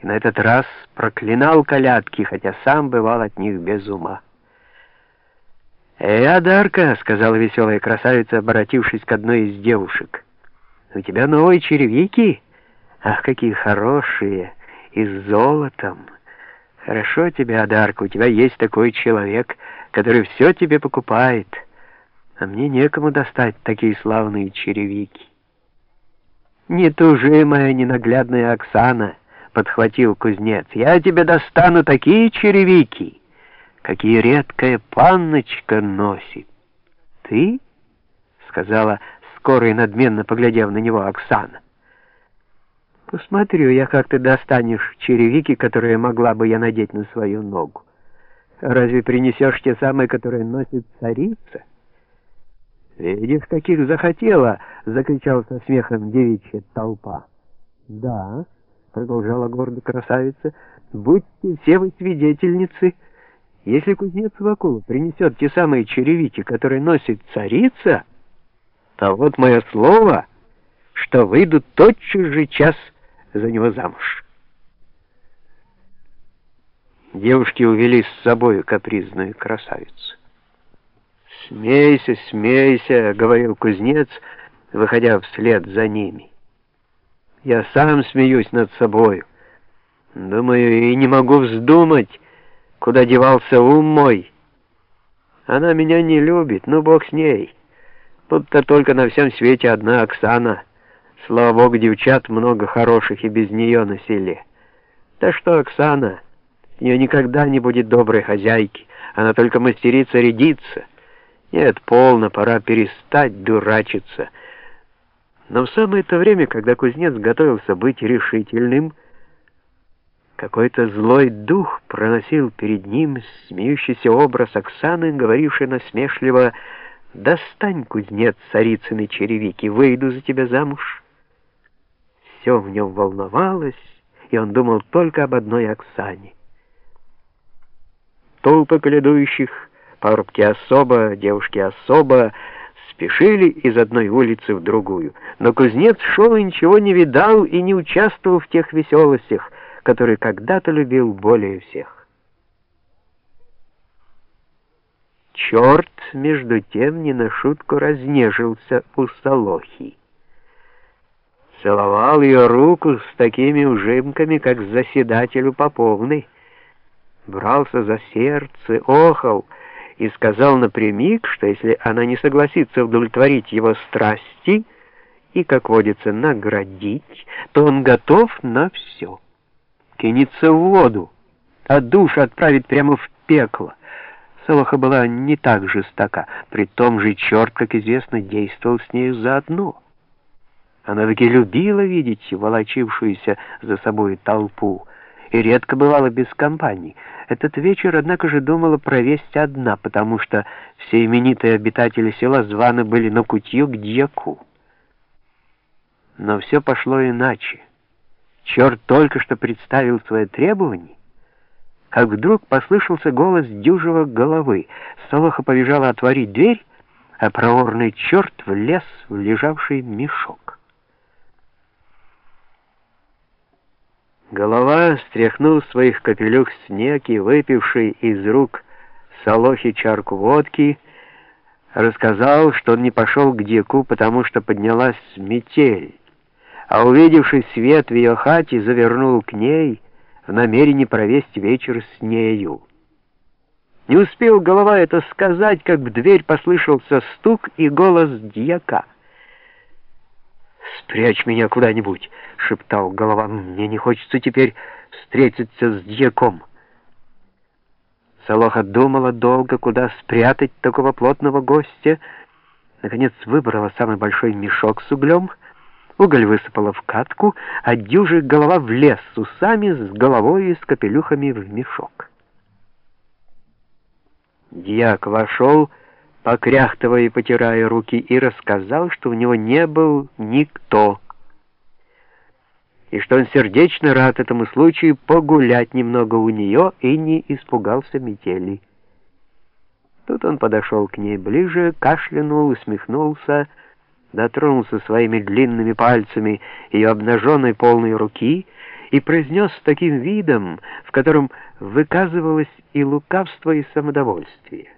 и на этот раз проклинал колядки, хотя сам бывал от них без ума. «Эй, Адарка!» — сказала веселая красавица, обратившись к одной из девушек. «У тебя новые черевики? Ах, какие хорошие! И с золотом! Хорошо тебе, Адарка, у тебя есть такой человек, который все тебе покупает, а мне некому достать такие славные черевики». «Не тужи, моя ненаглядная Оксана!» — подхватил кузнец. «Я тебе достану такие черевики!» какие редкая панночка носит. Ты? — сказала скоро надменно, поглядев на него Оксана. Посмотрю я, как ты достанешь черевики, которые могла бы я надеть на свою ногу. Разве принесешь те самые, которые носит царица? Видишь, каких захотела, — закричал со смехом девичья толпа. Да, — продолжала гордо красавица, — будьте все вы свидетельницы, — если кузнец Вакула принесет те самые черевики, которые носит царица, то вот мое слово, что выйду тотчас же час за него замуж. Девушки увели с собой капризную красавицу. «Смейся, смейся», — говорил кузнец, выходя вслед за ними. «Я сам смеюсь над собою. Думаю, и не могу вздумать, Куда девался ум мой? Она меня не любит, ну бог с ней. Тут-то только на всем свете одна Оксана. Слава богу, девчат много хороших и без нее на селе. Да что Оксана? У нее никогда не будет доброй хозяйки. Она только мастерица рядиться. Нет, полно, пора перестать дурачиться. Но в самое-то время, когда кузнец готовился быть решительным, какой-то злой дух проносил перед ним смеющийся образ Оксаны, говорившей насмешливо «Достань, кузнец, царицыны черевики, выйду за тебя замуж». Все в нем волновалось, и он думал только об одной Оксане. Толпы колядующих, парубки особо, девушки особо, спешили из одной улицы в другую, но кузнец шел и ничего не видал и не участвовал в тех веселостях, который когда-то любил более всех. Черт, между тем, не на шутку разнежился у Солохи. Целовал ее руку с такими ужимками, как заседателю поповной. Брался за сердце, охал и сказал напрямик, что если она не согласится удовлетворить его страсти и, как водится, наградить, то он готов на все кинется в воду, а душ отправит прямо в пекло. Солоха была не так жестока, при том же черт, как известно, действовал с нею заодно. Она таки любила видеть волочившуюся за собой толпу и редко бывала без компании. Этот вечер, однако же, думала провесть одна, потому что все именитые обитатели села званы были на кутью к дьяку. Но все пошло иначе. Черт только что представил свое требование, как вдруг послышался голос дюжего головы. Солоха побежала отворить дверь, а проворный черт влез в лежавший мешок. Голова, стряхнул своих капелюх снег и выпивший из рук Солохи чарку водки, рассказал, что он не пошел к дьяку, потому что поднялась метель а увидевший свет в ее хате, завернул к ней в намерении провести вечер с нею. Не успел голова это сказать, как в дверь послышался стук и голос дьяка. «Спрячь меня куда-нибудь», — шептал голова, — «мне не хочется теперь встретиться с дьяком». Солоха думала долго, куда спрятать такого плотного гостя, наконец выбрала самый большой мешок с углем — Уголь высыпала в катку, а дюжий голова в лес с усами, с головой и с капелюхами в мешок. Дьяк вошел, покряхтывая и потирая руки, и рассказал, что у него не был никто, и что он сердечно рад этому случаю погулять немного у нее и не испугался метели. Тут он подошел к ней ближе, кашлянул, усмехнулся, дотронулся своими длинными пальцами ее обнаженной полной руки и произнес с таким видом, в котором выказывалось и лукавство, и самодовольствие.